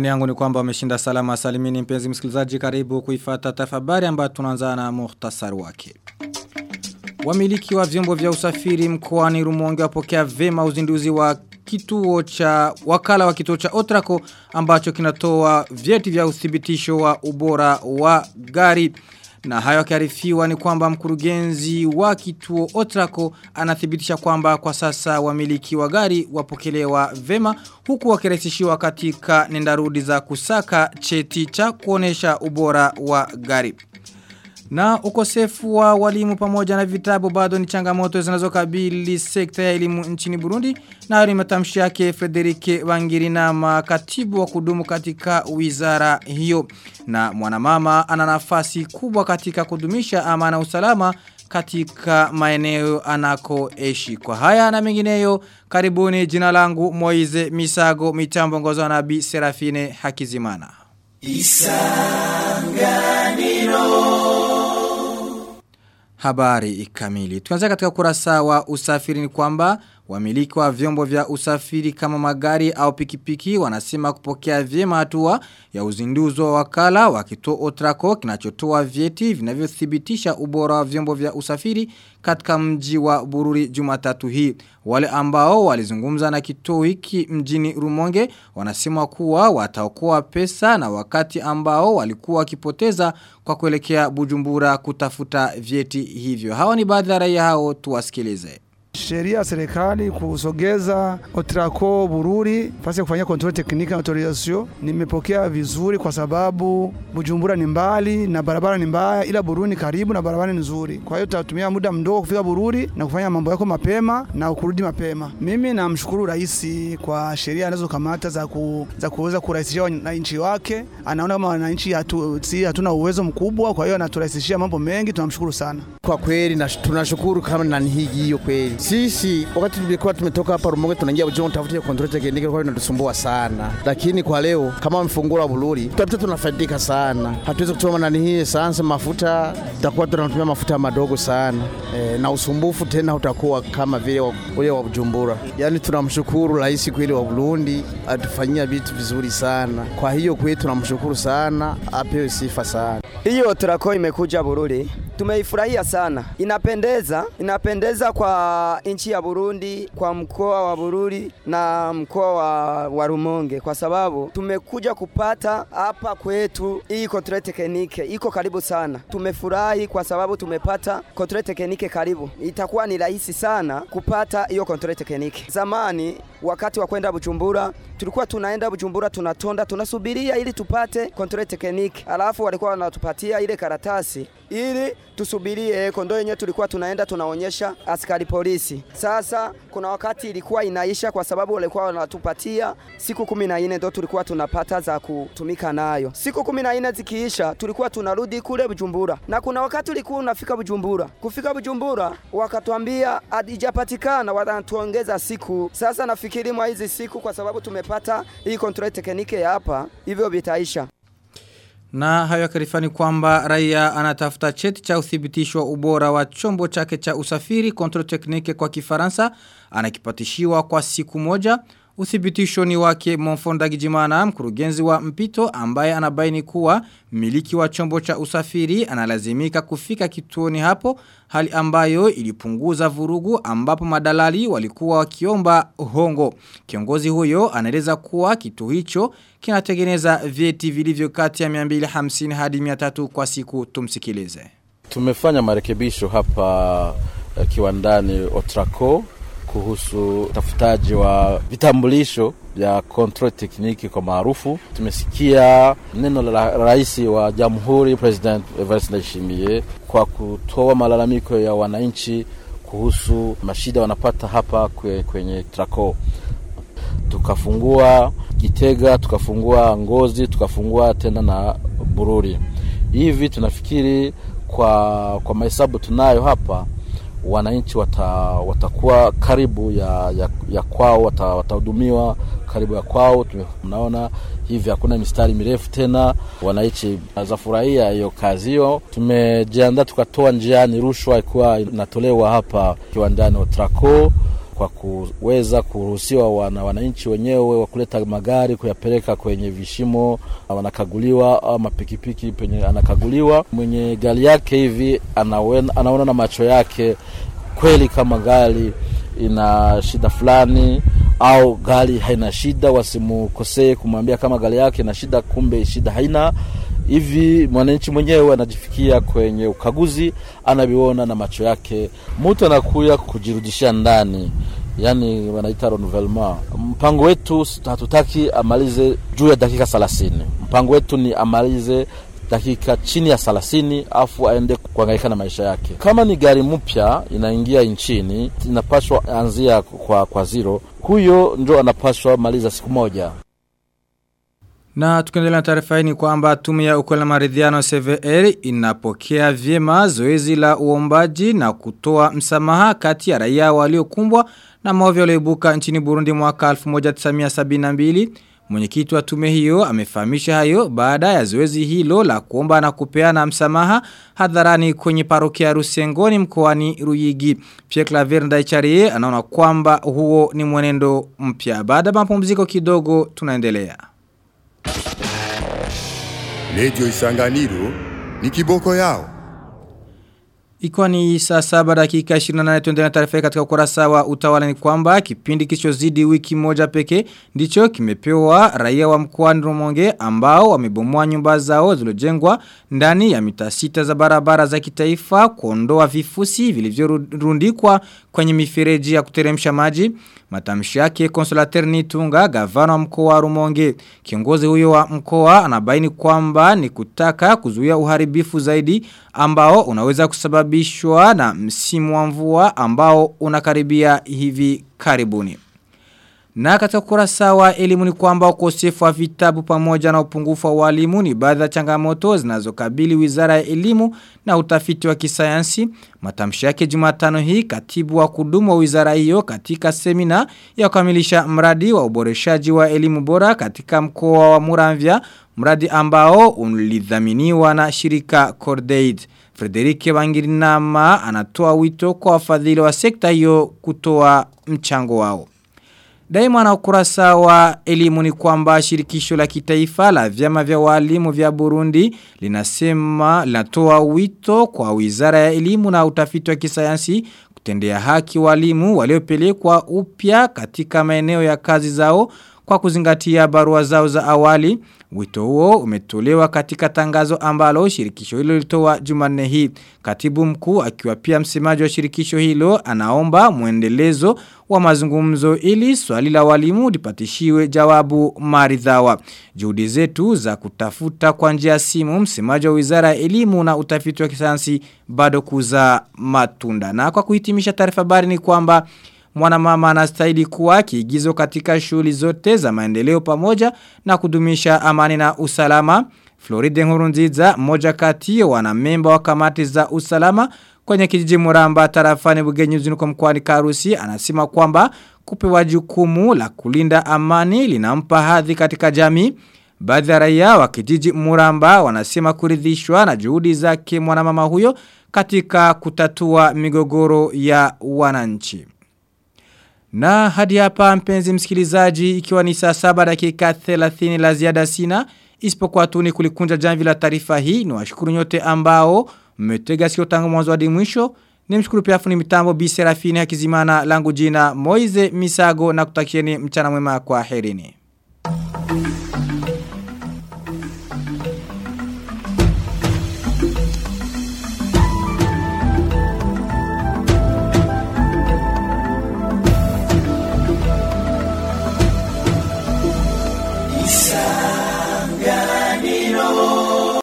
Imani yangu ni kwamba wameshinda salama salimini mpenzi msikilizaji karibu kuifata tafabari ambayo tunaanza na muhtasari wake. Wamiliki wa vyombo vya usafiri mkoani Rumonge wapokea vema uzinduzi wa kituo cha wakala wa kituo cha Otraco ambacho kinatoa vyeti vya uthibitisho wa ubora wa gari. Na hayo akiarifiwa ni kwamba mkurugenzi wa kituo Otrako anathibitisha kwamba kwa sasa wamiliki wa gari wapokelewa vema huku wakirahisishiwa katika nendarudi za kusaka cheti cha kuonesha ubora wa gari. Na ukosefu wa walimu pamoja na vitabu bado ni changamoto zinazokabili sekta ya elimu nchini Burundi na hali matamshi yake Frederike Bangirinama makatibu wa kudumu katika wizara hiyo na mwanamama ana nafasi kubwa katika kudumisha amana usalama katika maeneo anakoishi. Kwa haya na mengineyo karibuni jina langu Moize Misago mitambo ngozo na Bi Serafine Hakizimana. Isanganiro Habari kamili. Tukianzia katika kurasa wa usafiri ni kwamba wamiliki wa vyombo vya usafiri kama magari au pikipiki wanasema kupokea vyema hatua ya uzinduzi wa wakala wa kituo Otrako kinachotoa vyeti vinavyothibitisha ubora wa vyombo vya usafiri katika mji wa Bururi Jumatatu hii. Wale ambao walizungumza na kituo hiki mjini Rumonge wanasema kuwa wataokoa pesa na wakati ambao walikuwa wakipoteza kwa kuelekea Bujumbura kutafuta vyeti hivyo. Hawa ni baadhi ya raia hao tuwasikilize. Sheria serikali kusogeza Otraco Bururi fasi ya kufanyia teknika na autorisation nimepokea vizuri kwa sababu Bujumbura ni mbali na barabara ni mbaya ila Bururi ni karibu na barabara ni nzuri. Kwa hiyo tutatumia muda mdogo kufika Bururi na kufanya mambo yako mapema na kurudi mapema. Mimi namshukuru rais kwa sheria anazokamata za ku, za kuweza kurahisisha wananchi wake. Anaona kama wananchi hatu, si hatuna uwezo mkubwa, kwa hiyo anaturahisishia mambo mengi, tunamshukuru sana. Kwa kweli na tunashukuru kama na hii hiyo kweli. Sisi wakati tulikuwa tumetoka hapa Rumonge tunaingia Bujumbura tafutia control kiendeke kwa inatusumbua sana. Lakini kwa leo kama mfungura Bururi tutapita tunafaidika sana. Hatuwezi kuchoma nani hii sansa mafuta tutakuwa tunatumia mafuta madogo sana. E, na usumbufu tena utakuwa kama vile ule wa Bujumbura. Yaani tunamshukuru rais kweli wa Burundi atufanyia vitu vizuri sana. Kwa hiyo kwetu tunamshukuru sana, apewe sifa sana. Hiyo Trako imekuja Bururi tumeifurahia sana, inapendeza, inapendeza kwa nchi ya Burundi, kwa mkoa wa Bururi na mkoa wa, wa Rumonge, kwa sababu tumekuja kupata hapa kwetu hii kotre teknike iko karibu sana. Tumefurahi kwa sababu tumepata kotre teknike karibu, itakuwa ni rahisi sana kupata hiyo kontrole teknike. Zamani wakati wa kwenda Bujumbura tulikuwa tunaenda Bujumbura tunatonda tunasubiria ili tupate kontrole teknike, alafu walikuwa wanatupatia ile karatasi ili tusubirie kondoo yenyewe tulikuwa tunaenda tunaonyesha askari polisi. Sasa kuna wakati ilikuwa inaisha kwa sababu walikuwa wanatupatia siku kumi na nne ndo tulikuwa tunapata za kutumika nayo. Siku kumi na nne zikiisha, tulikuwa tunarudi kule Bujumbura, na kuna wakati ulikuwa unafika Bujumbura. Kufika Bujumbura wakatuambia hadijapatikana, wanatuongeza siku. Sasa nafikiri mwa hizi siku, kwa sababu tumepata hii control teknike hapa, hivyo vitaisha. Na hayo karifani kwamba raia anatafuta cheti cha uthibitisho wa ubora wa chombo chake cha usafiri kontrol technique kwa kifaransa anakipatishiwa kwa siku moja. Uthibitisho ni wake Monfonda Gijimana mkurugenzi wa mpito ambaye anabaini kuwa miliki wa chombo cha usafiri analazimika kufika kituoni hapo hali ambayo ilipunguza vurugu ambapo madalali walikuwa wakiomba hongo. Kiongozi huyo anaeleza kuwa kitu hicho kinategeneza vyeti vilivyo kati ya 250 hadi 300 kwa siku tumsikilize. Tumefanya marekebisho hapa uh, kiwandani Otraco kuhusu utafutaji wa vitambulisho vya control tekniki kwa maarufu. Tumesikia neno la rais wa jamhuri President Evariste Ndayishimiye kwa kutoa malalamiko ya wananchi kuhusu mashida wanapata hapa kwe, kwenye Traco. Tukafungua Gitega, tukafungua Ngozi, tukafungua tena na Bururi. Hivi tunafikiri kwa, kwa mahesabu tunayo hapa wananchi wata, watakuwa karibu ya, ya, ya kwao watahudumiwa wata karibu ya kwao. Tunaona hivi hakuna mistari mirefu tena, wananchi zafurahia hiyo kazi hiyo. Tumejiandaa tukatoa njiani rushwa ikiwa inatolewa hapa kiwandani Otraco kwa kuweza kuruhusiwa wana wananchi wenyewe wa kuleta magari kuyapeleka kwenye vishimo, wanakaguliwa au mapikipiki penye anakaguliwa. Mwenye gari yake hivi anawen, anaona na macho yake kweli kama gari ina shida fulani au gari haina shida, wasimukosee kumwambia kama gari yake ina shida, kumbe shida haina hivi mwananchi mwenyewe anajifikia kwenye ukaguzi, anaviona na macho yake. Mtu anakuya kujirudishia ndani, yani wanaita renouvellement. Mpango wetu hatutaki amalize juu ya dakika thelathini. Mpango wetu ni amalize dakika chini ya thelathini afu aende kuangaika na maisha yake. Kama ni gari mpya inaingia nchini, inapashwa anzia kwa, kwa zero, huyo ndio anapashwa maliza siku moja. Na tukiendelea na taarifa hii ni kwamba tume ya ukweli na maridhiano CVR inapokea vyema zoezi la uombaji na kutoa msamaha kati ya raia waliokumbwa na maovu yaliyoibuka nchini Burundi mwaka 1972. Mwenyekiti wa tume hiyo amefahamisha hayo baada ya zoezi hilo la kuomba na kupeana msamaha hadharani kwenye parokia Rusengoni mkoani Ruyigi. Pierre Claver Ndaicharie anaona kwamba huo ni mwenendo mpya. Baada mapumziko kidogo tunaendelea. Redio Isanganiro ni kiboko yao. Ikiwa ni saa saba dakika 28 tuende na taarifa katika ukurasa wa utawala ni kwamba kipindi kilichozidi wiki moja peke ndicho kimepewa raia wa mkoani Rumonge ambao wamebomoa nyumba zao zilizojengwa ndani ya mita sita za barabara za kitaifa kuondoa vifusi vilivyorundikwa kwenye mifereji ya kuteremsha maji. Matamshi yake Consolateur Nitunga gavana wa mkoa Rumonge. Kiongozi huyo wa mkoa anabaini kwamba ni kutaka kuzuia uharibifu zaidi ambao unaweza kusababishwa na msimu wa mvua ambao unakaribia hivi karibuni. Na katika kurasa wa elimu ni kwamba ukosefu wa vitabu pamoja na upungufu wa walimu ni baadhi ya changamoto zinazokabili Wizara ya Elimu na Utafiti wa Kisayansi. Matamshi yake Jumatano hii katibu wa kudumu wa wizara hiyo katika semina ya kukamilisha mradi wa uboreshaji wa elimu bora katika mkoa wa Muramvya, mradi ambao ulidhaminiwa na shirika Cordaid. Frederike Bangirinama anatoa wito kwa wafadhili wa sekta hiyo kutoa mchango wao. Daima na ukurasa wa elimu ni kwamba shirikisho la kitaifa la vyama vya walimu vya Burundi linasema linatoa wito kwa wizara ya elimu na utafiti wa kisayansi kutendea haki walimu waliopelekwa upya katika maeneo ya kazi zao kwa kuzingatia barua zao za awali. Wito huo umetolewa katika tangazo ambalo shirikisho hilo litoa Jumanne hii. Katibu mkuu akiwa pia msemaji wa shirikisho hilo anaomba muendelezo wa mazungumzo ili swali la walimu lipatishiwe jawabu maridhawa. Juhudi zetu za kutafuta kwa njia simu msemaji wa Wizara ya Elimu na Utafiti wa Kisayansi bado kuzaa matunda. Na kwa kuhitimisha taarifa habari ni kwamba Mwanamama anastahili kuwa kiigizo katika shughuli zote za maendeleo pamoja na kudumisha amani na usalama. Floride Nkurunziza moja kati wanamemba wa kamati za usalama kwenye kijiji Muramba tarafani Bugenyuzi kwa mkoani Karusi anasema kwamba kupewa jukumu la kulinda amani linampa hadhi katika jamii. Baadhi ya raia wa kijiji Muramba wanasema kuridhishwa na juhudi zake mwanamama huyo katika kutatua migogoro ya wananchi. Na hadi hapa mpenzi msikilizaji ikiwa ni saa saba dakika 30 la ziada sina isipokuwa tu ni kulikunja jamvi la taarifa hii ni washukuru nyote ambao mmetega sikio tangu mwanzo hadi mwisho nimshukuru pia fundi mitambo Bi Serafini Hakizimana langu jina Moize Misago na kutakieni mchana mwema kwa herini.